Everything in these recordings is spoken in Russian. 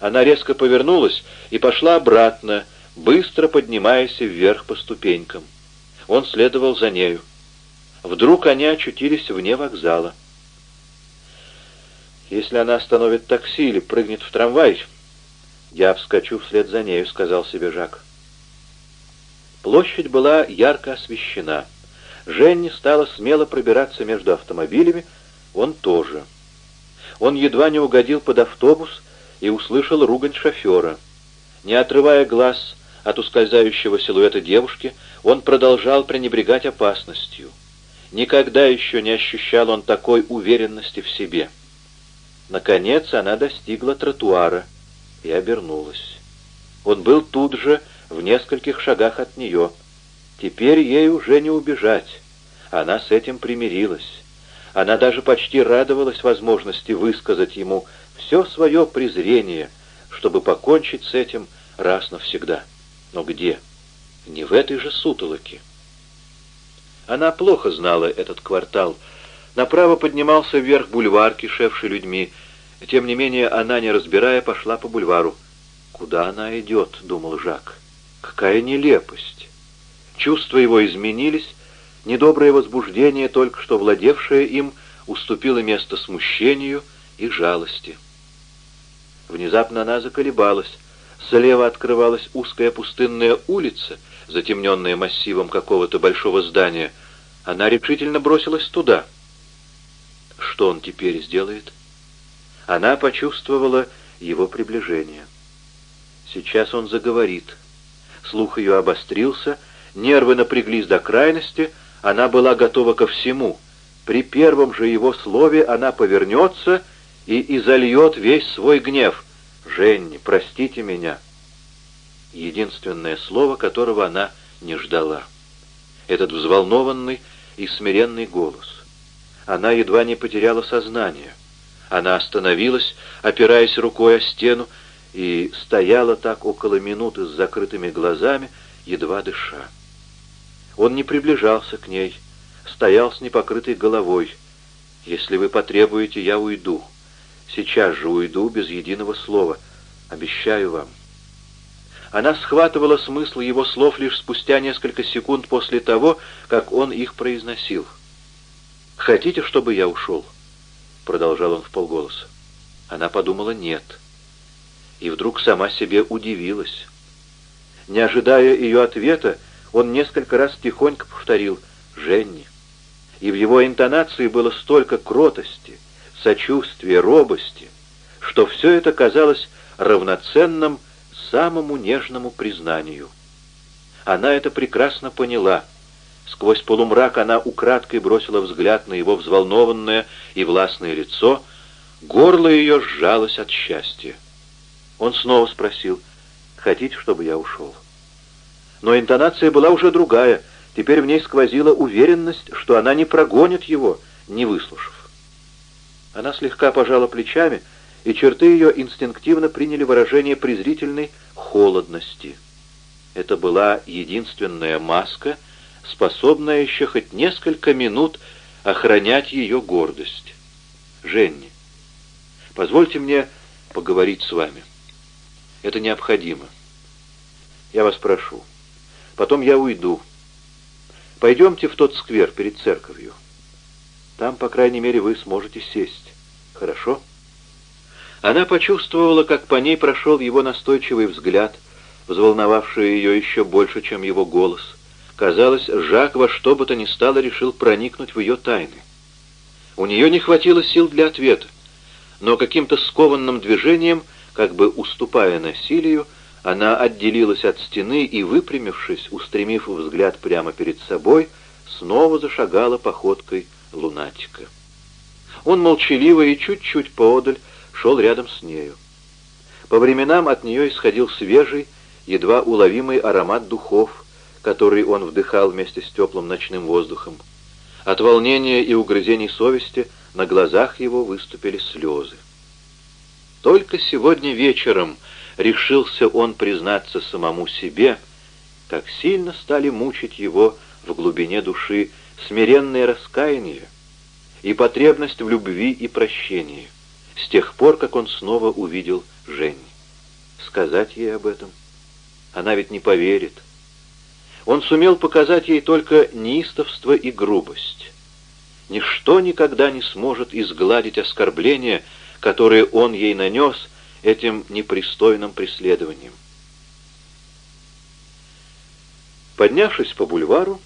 Она резко повернулась и пошла обратно, быстро поднимаясь вверх по ступенькам. Он следовал за нею. Вдруг они очутились вне вокзала. «Если она остановит такси или прыгнет в трамвай, я вскочу вслед за нею», — сказал себе Жак. Площадь была ярко освещена. Женни стала смело пробираться между автомобилями, он тоже. Он едва не угодил под автобус и услышал ругань шофера. Не отрывая глаз от ускользающего силуэта девушки, он продолжал пренебрегать опасностью. Никогда еще не ощущал он такой уверенности в себе. Наконец она достигла тротуара и обернулась. Он был тут же, в нескольких шагах от нее. Теперь ей уже не убежать. Она с этим примирилась. Она даже почти радовалась возможности высказать ему все свое презрение, чтобы покончить с этим раз навсегда. Но где? Не в этой же сутолоке. Она плохо знала этот квартал. Направо поднимался вверх бульвар, кишевший людьми. Тем не менее, она, не разбирая, пошла по бульвару. «Куда она идет?» — думал Жак. «Какая нелепость!» Чувства его изменились, Недоброе возбуждение, только что владевшее им, уступило место смущению и жалости. Внезапно она заколебалась. Слева открывалась узкая пустынная улица, затемненная массивом какого-то большого здания. Она решительно бросилась туда. Что он теперь сделает? Она почувствовала его приближение. Сейчас он заговорит. Слух ее обострился, нервы напряглись до крайности, она была готова ко всему. При первом же его слове она повернется и изольет весь свой гнев. «Женни, простите меня». Единственное слово, которого она не ждала. Этот взволнованный и смиренный голос. Она едва не потеряла сознание. Она остановилась, опираясь рукой о стену, и стояла так около минуты с закрытыми глазами, едва дыша. Он не приближался к ней, стоял с непокрытой головой. «Если вы потребуете, я уйду. Сейчас же уйду без единого слова. Обещаю вам». Она схватывала смысл его слов лишь спустя несколько секунд после того, как он их произносил. «Хотите, чтобы я ушел?» — продолжал он в полголоса. Она подумала «нет». И вдруг сама себе удивилась. Не ожидая ее ответа, он несколько раз тихонько повторил «Женни». И в его интонации было столько кротости, сочувствия, робости, что все это казалось равноценным самому нежному признанию. Она это прекрасно поняла. Сквозь полумрак она украдкой бросила взгляд на его взволнованное и властное лицо, горло ее сжалось от счастья. Он снова спросил, «Хотите, чтобы я ушел?» Но интонация была уже другая. Теперь в ней сквозила уверенность, что она не прогонит его, не выслушав. Она слегка пожала плечами, и черты ее инстинктивно приняли выражение презрительной холодности. Это была единственная маска, способная еще хоть несколько минут охранять ее гордость. «Женни, позвольте мне поговорить с вами. Это необходимо. Я вас прошу». Потом я уйду. Пойдемте в тот сквер перед церковью. Там, по крайней мере, вы сможете сесть. Хорошо?» Она почувствовала, как по ней прошел его настойчивый взгляд, взволновавший ее еще больше, чем его голос. Казалось, Жак во что бы то ни стало решил проникнуть в ее тайны. У нее не хватило сил для ответа, но каким-то скованным движением, как бы уступая насилию, она отделилась от стены и, выпрямившись, устремив взгляд прямо перед собой, снова зашагала походкой лунатика. Он молчаливо и чуть-чуть поодаль шел рядом с нею. По временам от нее исходил свежий, едва уловимый аромат духов, который он вдыхал вместе с теплым ночным воздухом. От волнения и угрызений совести на глазах его выступили слезы. Только сегодня вечером решился он признаться самому себе, как сильно стали мучить его в глубине души смиренное раскаяние и потребность в любви и прощении, с тех пор, как он снова увидел Женю. сказать ей об этом. Она ведь не поверит. Он сумел показать ей только неистовство и грубость. Ничто никогда не сможет изгладить оскорбления, которые он ей нанес этим непристойным преследованием. Поднявшись по бульвару,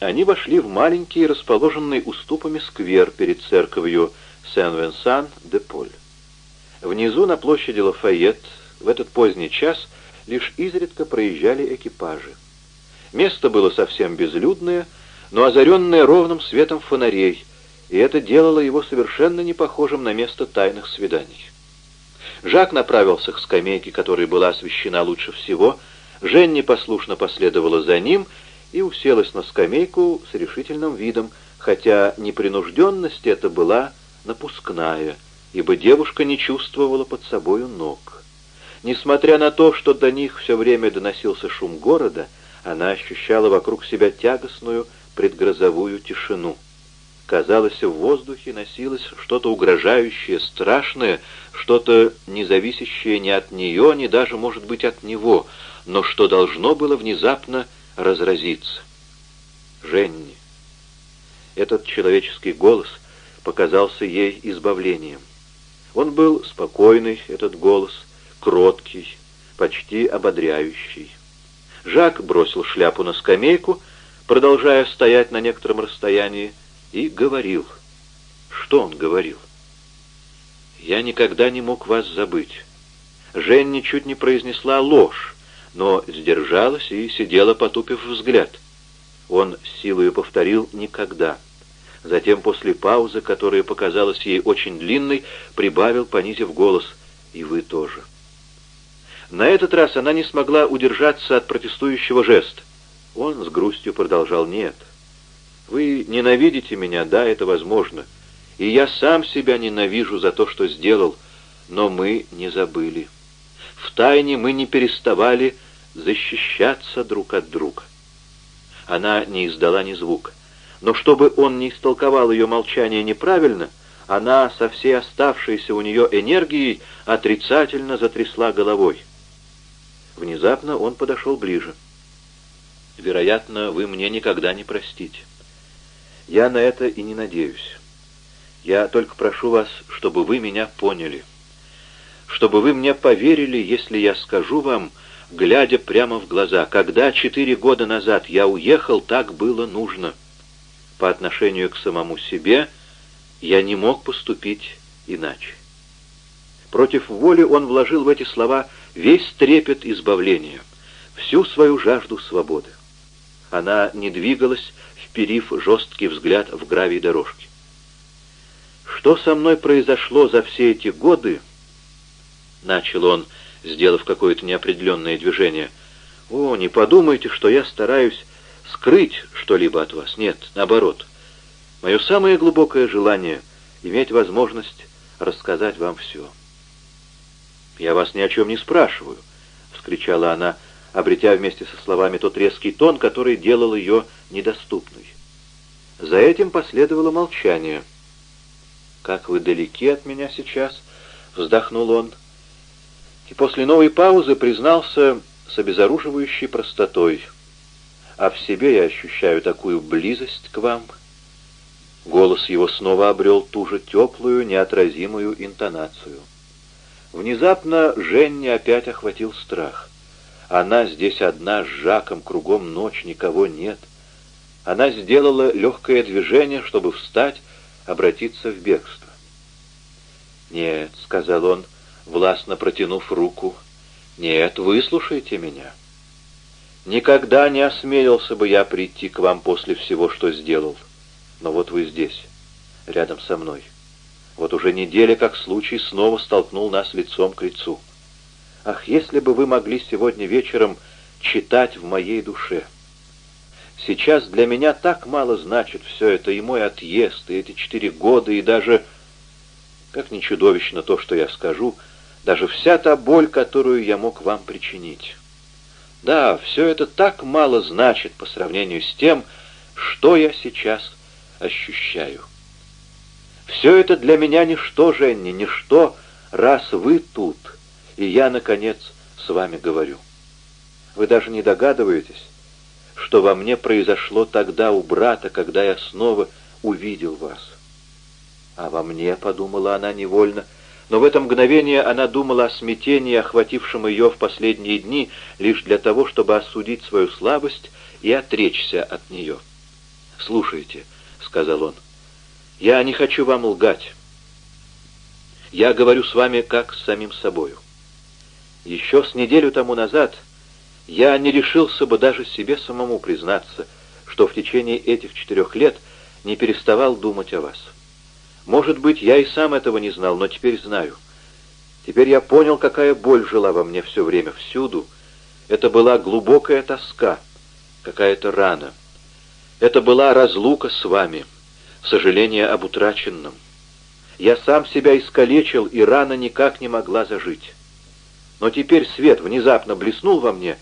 они вошли в маленький, расположенный уступами сквер перед церковью Сен-Венсан-де-Поль. Внизу, на площади Лафайет, в этот поздний час лишь изредка проезжали экипажи. Место было совсем безлюдное, но озаренное ровным светом фонарей, и это делало его совершенно не похожим на место тайных свиданий. Жак направился к скамейке, которая была освещена лучше всего, Женни послушно последовала за ним и уселась на скамейку с решительным видом, хотя непринужденность эта была напускная, ибо девушка не чувствовала под собою ног. Несмотря на то, что до них все время доносился шум города, она ощущала вокруг себя тягостную предгрозовую тишину. Казалось, в воздухе носилось что-то угрожающее, страшное, что-то не зависящее ни от нее, ни даже, может быть, от него, но что должно было внезапно разразиться. Женни. Этот человеческий голос показался ей избавлением. Он был спокойный, этот голос, кроткий, почти ободряющий. Жак бросил шляпу на скамейку, продолжая стоять на некотором расстоянии, и говорил. Что он говорил? «Я никогда не мог вас забыть». Женни чуть не произнесла ложь, но сдержалась и сидела, потупив взгляд. Он с силой повторил «никогда». Затем, после паузы, которая показалась ей очень длинной, прибавил, понизив голос, «И вы тоже». На этот раз она не смогла удержаться от протестующего жеста. Он с грустью продолжал «нет». «Вы ненавидите меня, да, это возможно. И я сам себя ненавижу за то, что сделал, но мы не забыли. Втайне мы не переставали защищаться друг от друга». Она не издала ни звука. Но чтобы он не истолковал ее молчание неправильно, она со всей оставшейся у нее энергией отрицательно затрясла головой. Внезапно он подошел ближе. «Вероятно, вы мне никогда не простите. Я на это и не надеюсь. Я только прошу вас, чтобы вы меня поняли. Чтобы вы мне поверили, если я скажу вам, глядя прямо в глаза, когда четыре года назад я уехал, так было нужно. По отношению к самому себе я не мог поступить иначе. Против воли он вложил в эти слова весь трепет избавления, всю свою жажду свободы. Она не двигалась, вперив жесткий взгляд в гравий дорожки. «Что со мной произошло за все эти годы?» — начал он, сделав какое-то неопределенное движение. «О, не подумайте, что я стараюсь скрыть что-либо от вас. Нет, наоборот. Мое самое глубокое желание — иметь возможность рассказать вам все». «Я вас ни о чем не спрашиваю», — вскричала она, обретя вместе со словами тот резкий тон, который делал ее недоступной. За этим последовало молчание. «Как вы далеки от меня сейчас?» — вздохнул он. И после новой паузы признался с обезоруживающей простотой. «А в себе я ощущаю такую близость к вам». Голос его снова обрел ту же теплую, неотразимую интонацию. Внезапно Женни опять охватил страх. Она здесь одна, с Жаком, кругом ночь, никого нет. Она сделала легкое движение, чтобы встать, обратиться в бегство. «Нет», — сказал он, властно протянув руку, — «нет, выслушайте меня. Никогда не осмелился бы я прийти к вам после всего, что сделал. Но вот вы здесь, рядом со мной». Вот уже неделя, как случай, снова столкнул нас лицом к лицу. Ах, если бы вы могли сегодня вечером читать в моей душе. Сейчас для меня так мало значит все это, и мой отъезд, и эти четыре года, и даже, как не чудовищно то, что я скажу, даже вся та боль, которую я мог вам причинить. Да, все это так мало значит по сравнению с тем, что я сейчас ощущаю. Все это для меня ничто, Женни, ничто, раз вы тут, и я, наконец, с вами говорю. Вы даже не догадываетесь, что во мне произошло тогда у брата, когда я снова увидел вас. А во мне, — подумала она невольно, — но в это мгновение она думала о смятении, охватившем ее в последние дни, лишь для того, чтобы осудить свою слабость и отречься от нее. «Слушайте», — сказал он, — «я не хочу вам лгать. Я говорю с вами как с самим собою. Еще с неделю тому назад я не решился бы даже себе самому признаться, что в течение этих четырех лет не переставал думать о вас. Может быть, я и сам этого не знал, но теперь знаю. Теперь я понял, какая боль жила во мне все время, всюду. Это была глубокая тоска, какая-то рана. Это была разлука с вами, сожаление об утраченном. Я сам себя искалечил, и рана никак не могла зажить. Но теперь свет внезапно блеснул во мне,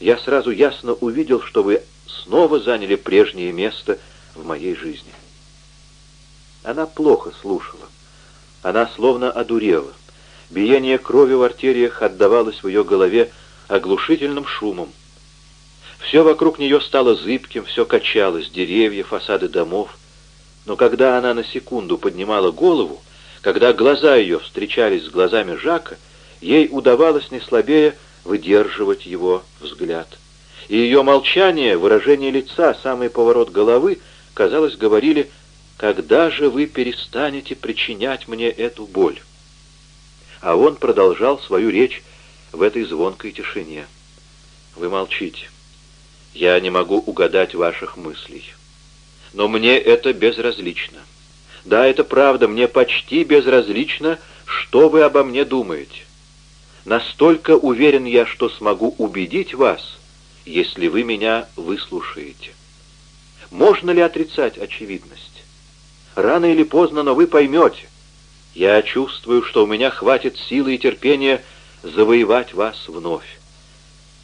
я сразу ясно увидел, что вы снова заняли прежнее место в моей жизни. Она плохо слушала. Она словно одурела. Биение крови в артериях отдавалось в ее голове оглушительным шумом. Все вокруг нее стало зыбким, все качалось, деревья, фасады домов. Но когда она на секунду поднимала голову, когда глаза ее встречались с глазами Жака, ей удавалось не слабее выдерживать его взгляд. И ее молчание, выражение лица, самый поворот головы, казалось, говорили «Когда же вы перестанете причинять мне эту боль?» А он продолжал свою речь в этой звонкой тишине. «Вы молчите. Я не могу угадать ваших мыслей. Но мне это безразлично. Да, это правда, мне почти безразлично, что вы обо мне думаете. Настолько уверен я, что смогу убедить вас, если вы меня выслушаете. Можно ли отрицать очевидность? Рано или поздно, но вы поймете. Я чувствую, что у меня хватит силы и терпения завоевать вас вновь.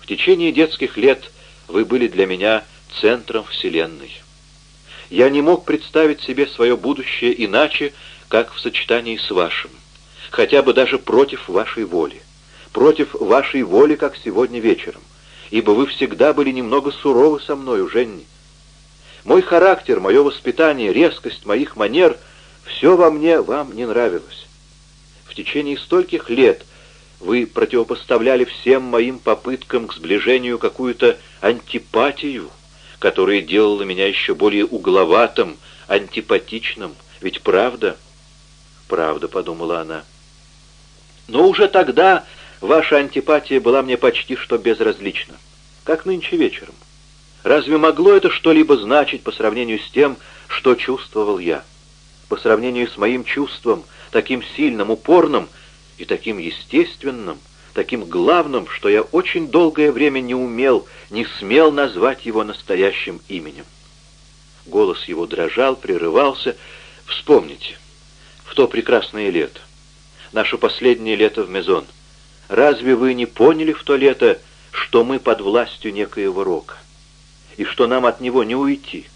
В течение детских лет вы были для меня центром Вселенной. Я не мог представить себе свое будущее иначе, как в сочетании с вашим, хотя бы даже против вашей воли против вашей воли, как сегодня вечером, ибо вы всегда были немного суровы со мною, Женни. Мой характер, мое воспитание, резкость моих манер — все во мне вам не нравилось. В течение стольких лет вы противопоставляли всем моим попыткам к сближению какую-то антипатию, которая делала меня еще более угловатым, антипатичным. Ведь правда? Правда, — подумала она. Но уже тогда Ваша антипатия была мне почти что безразлична, как нынче вечером. Разве могло это что-либо значить по сравнению с тем, что чувствовал я? По сравнению с моим чувством, таким сильным, упорным и таким естественным, таким главным, что я очень долгое время не умел, не смел назвать его настоящим именем. Голос его дрожал, прерывался. Вспомните, в то прекрасное лето, наше последнее лето в Мезон — Разве вы не поняли в то лето, что мы под властью некоего рока, и что нам от него не уйти?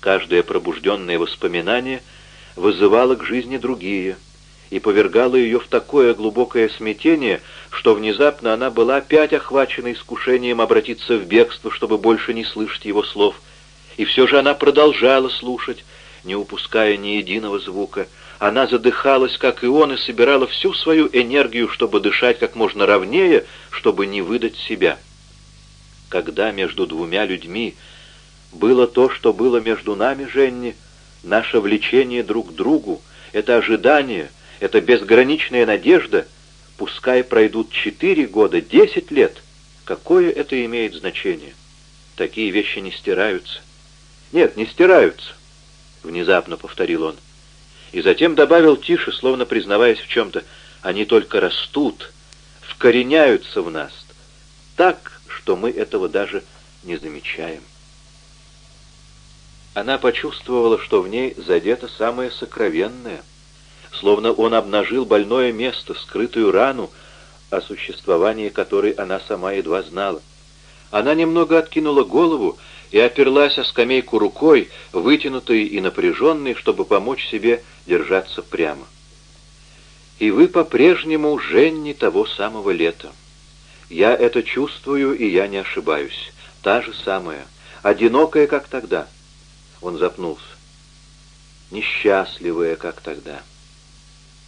Каждое пробужденное воспоминание вызывало к жизни другие и повергало ее в такое глубокое смятение, что внезапно она была опять охвачена искушением обратиться в бегство, чтобы больше не слышать его слов, и все же она продолжала слушать, не упуская ни единого звука, она задыхалась, как и он, и собирала всю свою энергию, чтобы дышать как можно ровнее, чтобы не выдать себя. Когда между двумя людьми было то, что было между нами, Женни, наше влечение друг к другу, это ожидание, это безграничная надежда, пускай пройдут четыре года, десять лет, какое это имеет значение? Такие вещи не стираются. Нет, не стираются, — внезапно повторил он и затем добавил тише, словно признаваясь в чем-то, «Они только растут, вкореняются в нас, так, что мы этого даже не замечаем». Она почувствовала, что в ней задето самое сокровенное, словно он обнажил больное место, скрытую рану, о существовании которой она сама едва знала. Она немного откинула голову и оперлась о скамейку рукой, вытянутой и напряженной, чтобы помочь себе держаться прямо. И вы по-прежнему Женни того самого лета. Я это чувствую, и я не ошибаюсь. Та же самая, одинокая, как тогда. Он запнулся. Несчастливая, как тогда.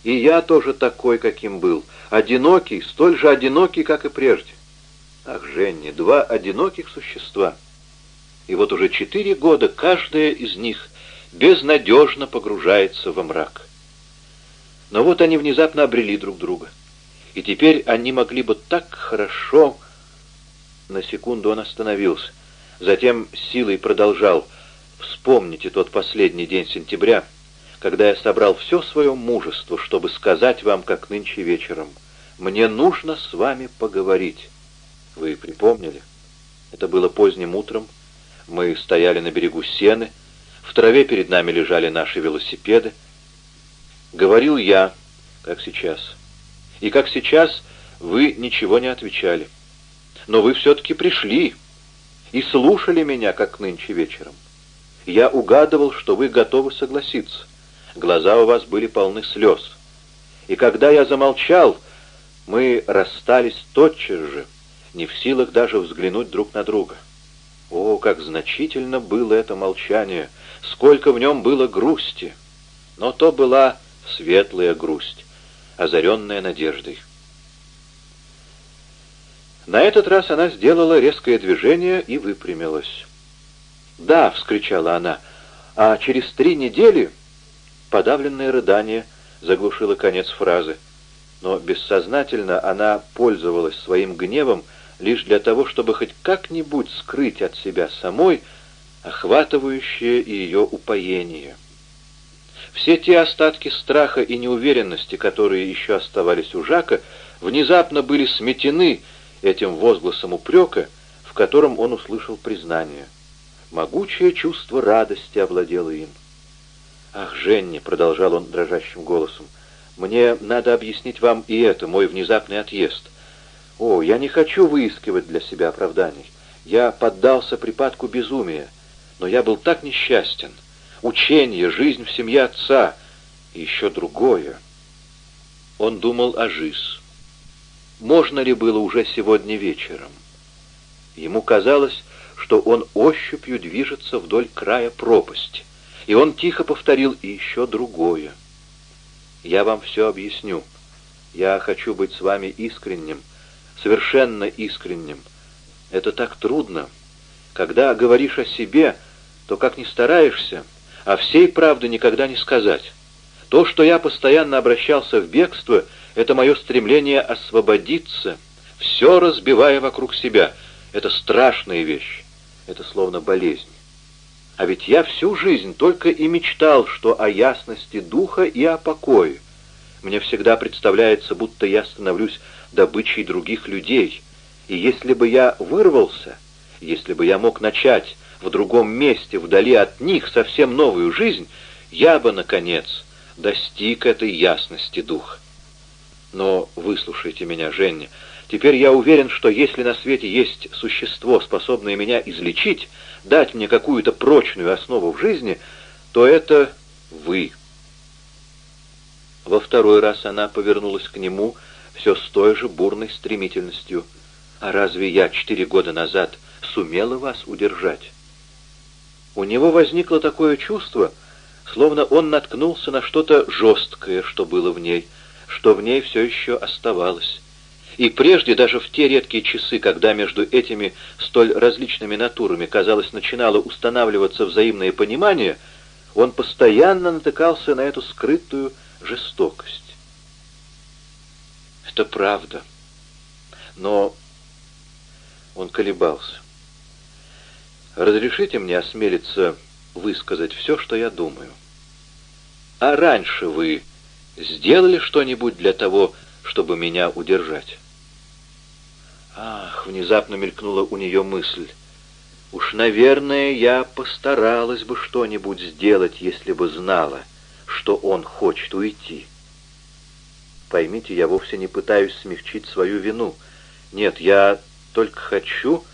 И я тоже такой, каким был. Одинокий, столь же одинокий, как и прежде. Ах, Женни, два одиноких существа. И вот уже четыре года каждая из них безнадежно погружается во мрак. Но вот они внезапно обрели друг друга. И теперь они могли бы так хорошо... На секунду он остановился. Затем силой продолжал. «Вспомните тот последний день сентября, когда я собрал все свое мужество, чтобы сказать вам, как нынче вечером, мне нужно с вами поговорить». Вы припомнили? Это было поздним утром. Мы стояли на берегу Сены. В траве перед нами лежали наши велосипеды. Говорил я, как сейчас. И как сейчас вы ничего не отвечали. Но вы все-таки пришли и слушали меня, как нынче вечером. Я угадывал, что вы готовы согласиться. Глаза у вас были полны слез. И когда я замолчал, мы расстались тотчас же, не в силах даже взглянуть друг на друга. О, как значительно было это молчание, сколько в нем было грусти! Но то была светлая грусть, озаренная надеждой. На этот раз она сделала резкое движение и выпрямилась. «Да!» — вскричала она. «А через три недели...» Подавленное рыдание заглушило конец фразы, но бессознательно она пользовалась своим гневом лишь для того, чтобы хоть как-нибудь скрыть от себя самой охватывающее ее упоение. Все те остатки страха и неуверенности, которые еще оставались у Жака, внезапно были сметены этим возгласом упрека, в котором он услышал признание. Могучее чувство радости овладело им. «Ах, Женни!» — продолжал он дрожащим голосом. «Мне надо объяснить вам и это, мой внезапный отъезд. О, я не хочу выискивать для себя оправданий. Я поддался припадку безумия, но я был так несчастен. Учение, жизнь в семье отца и еще другое. Он думал о жизнь. Можно ли было уже сегодня вечером? Ему казалось, что он ощупью движется вдоль края пропасти, и он тихо повторил и еще другое. «Я вам все объясню. Я хочу быть с вами искренним, совершенно искренним. Это так трудно. Когда говоришь о себе, то как ни стараешься, а всей правды никогда не сказать. То, что я постоянно обращался в бегство, это мое стремление освободиться, все разбивая вокруг себя. Это страшная вещь. Это словно болезнь. А ведь я всю жизнь только и мечтал, что о ясности духа и о покое. Мне всегда представляется, будто я становлюсь добычей других людей. И если бы я вырвался, если бы я мог начать в другом месте, вдали от них, совсем новую жизнь, я бы, наконец, достиг этой ясности духа. Но выслушайте меня, Женя. Теперь я уверен, что если на свете есть существо, способное меня излечить, дать мне какую-то прочную основу в жизни, то это вы. Во второй раз она повернулась к нему, все с той же бурной стремительностью. «А разве я четыре года назад сумела вас удержать?» У него возникло такое чувство, словно он наткнулся на что-то жесткое, что было в ней, что в ней все еще оставалось. И прежде, даже в те редкие часы, когда между этими столь различными натурами, казалось, начинало устанавливаться взаимное понимание, он постоянно натыкался на эту скрытую жестокость. Это правда. Но он колебался. Разрешите мне осмелиться высказать все, что я думаю. А раньше вы сделали что-нибудь для того, чтобы меня удержать? Ах, внезапно мелькнула у нее мысль. Уж, наверное, я постаралась бы что-нибудь сделать, если бы знала, что он хочет уйти. Поймите, я вовсе не пытаюсь смягчить свою вину. Нет, я только хочу...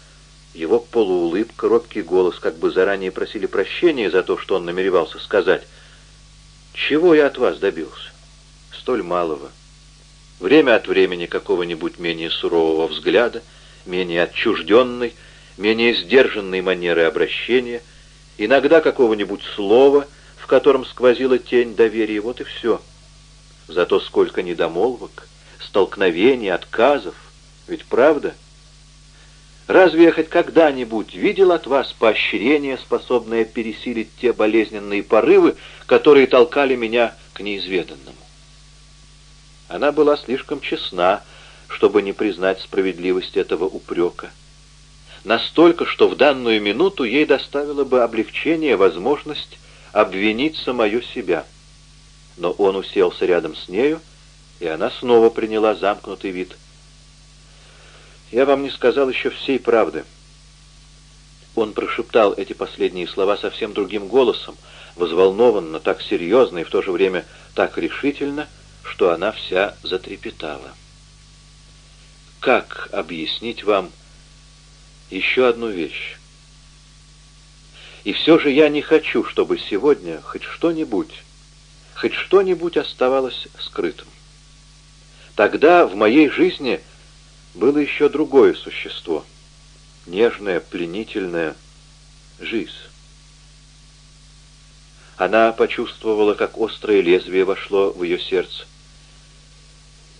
Его полуулыбка, робкий голос, как бы заранее просили прощения за то, что он намеревался сказать. «Чего я от вас добился? Столь малого. время от времени какого-нибудь менее сурового взгляда, менее отчужденной, менее сдержанной манеры обращения, иногда какого-нибудь слова, в котором сквозила тень доверия, вот и все. Зато сколько недомолвок, столкновений, отказов, ведь правда? Разве я хоть когда-нибудь видел от вас поощрение, способное пересилить те болезненные порывы, которые толкали меня к неизведанному? Она была слишком честна, чтобы не признать справедливость этого упрека. Настолько, что в данную минуту ей доставило бы облегчение возможность обвинить самое себя. Но он уселся рядом с нею, и она снова приняла замкнутый вид. «Я вам не сказал еще всей правды». Он прошептал эти последние слова совсем другим голосом, взволнованно, так серьезно и в то же время так решительно, что она вся затрепетала. Как объяснить вам еще одну вещь? И все же я не хочу, чтобы сегодня хоть что-нибудь, хоть что-нибудь оставалось скрытым. Тогда в моей жизни было еще другое существо, нежное, пленительное, жизнь. Она почувствовала, как острое лезвие вошло в ее сердце.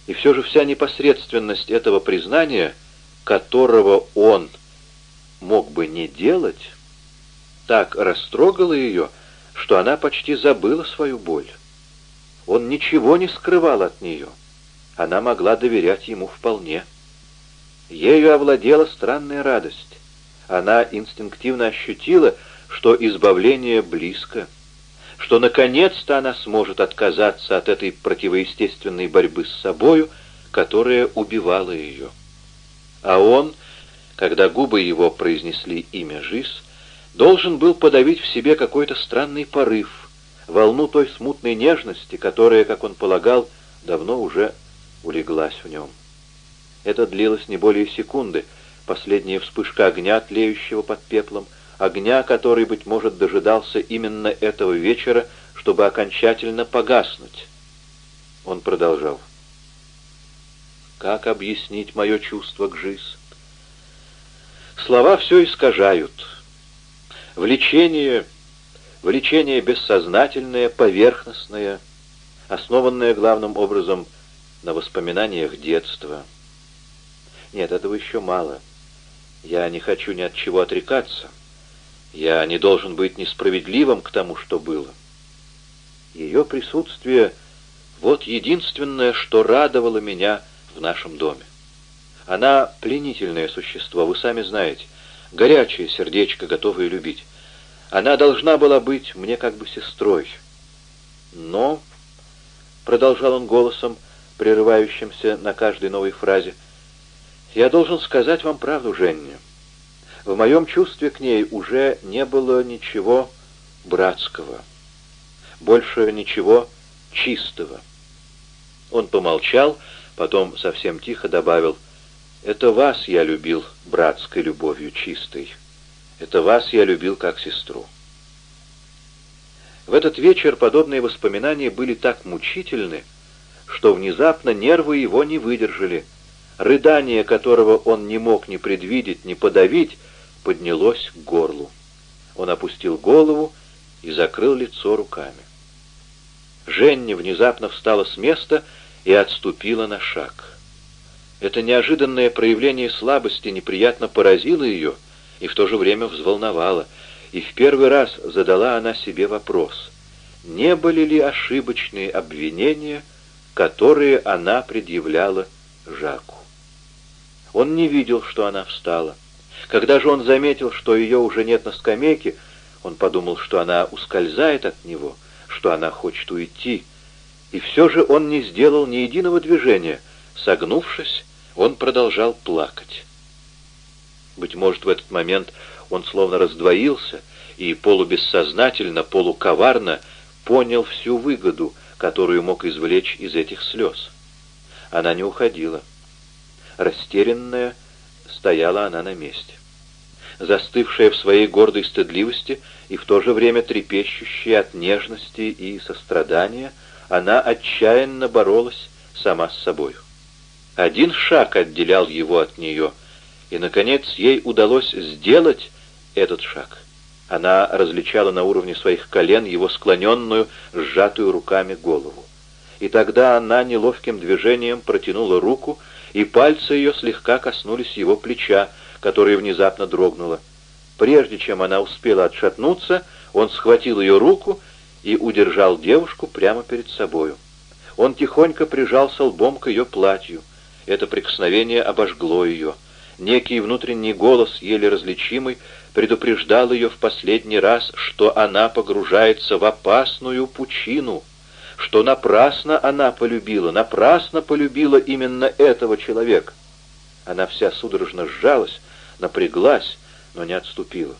И все же вся непосредственность этого признания, которого он мог бы не делать, так растрогала ее, что она почти забыла свою боль. Он ничего не скрывал от нее. Она могла доверять ему вполне. Ею овладела странная радость. Она инстинктивно ощутила, что избавление близко — что наконец-то она сможет отказаться от этой противоестественной борьбы с собою, которая убивала ее. А он, когда губы его произнесли имя Жиз, должен был подавить в себе какой-то странный порыв, волну той смутной нежности, которая, как он полагал, давно уже улеглась в нем. Это длилось не более секунды, последняя вспышка огня, тлеющего под пеплом — огня, который, быть может, дожидался именно этого вечера, чтобы окончательно погаснуть. Он продолжал. Как объяснить мое чувство к жизни? Слова все искажают. Влечение, влечение бессознательное, поверхностное, основанное главным образом на воспоминаниях детства. Нет, этого еще мало. Я не хочу ни от чего отрекаться. Я не должен быть несправедливым к тому, что было. Ее присутствие — вот единственное, что радовало меня в нашем доме. Она пленительное существо, вы сами знаете, горячее сердечко, готовое любить. Она должна была быть мне как бы сестрой. Но, — продолжал он голосом, прерывающимся на каждой новой фразе, — я должен сказать вам правду, Женя. В моем чувстве к ней уже не было ничего братского, больше ничего чистого. Он помолчал, потом совсем тихо добавил, «Это вас я любил братской любовью чистой, это вас я любил как сестру». В этот вечер подобные воспоминания были так мучительны, что внезапно нервы его не выдержали. Рыдание, которого он не мог ни предвидеть, ни подавить, поднялось к горлу. Он опустил голову и закрыл лицо руками. Женни внезапно встала с места и отступила на шаг. Это неожиданное проявление слабости неприятно поразило ее и в то же время взволновало, и в первый раз задала она себе вопрос, не были ли ошибочные обвинения, которые она предъявляла Жаку. Он не видел, что она встала. Когда же он заметил, что ее уже нет на скамейке, он подумал, что она ускользает от него, что она хочет уйти. И все же он не сделал ни единого движения. Согнувшись, он продолжал плакать. Быть может, в этот момент он словно раздвоился и полубессознательно, полуковарно понял всю выгоду, которую мог извлечь из этих слез. Она не уходила. Растерянная, стояла она на месте застывшая в своей гордой стыдливости и в то же время трепещущая от нежности и сострадания, она отчаянно боролась сама с собою. Один шаг отделял его от нее, и, наконец, ей удалось сделать этот шаг. Она различала на уровне своих колен его склоненную, сжатую руками голову. И тогда она неловким движением протянула руку, и пальцы ее слегка коснулись его плеча, которое внезапно дрогнуло. Прежде чем она успела отшатнуться, он схватил ее руку и удержал девушку прямо перед собою. Он тихонько прижался лбом к ее платью. Это прикосновение обожгло ее. Некий внутренний голос, еле различимый, предупреждал ее в последний раз, что она погружается в опасную пучину, что напрасно она полюбила, напрасно полюбила именно этого человека. Она вся судорожно сжалась, напряглась, но не отступила.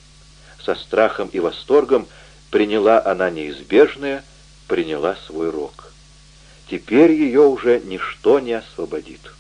Со страхом и восторгом приняла она неизбежное, приняла свой рок. Теперь ее уже ничто не освободит.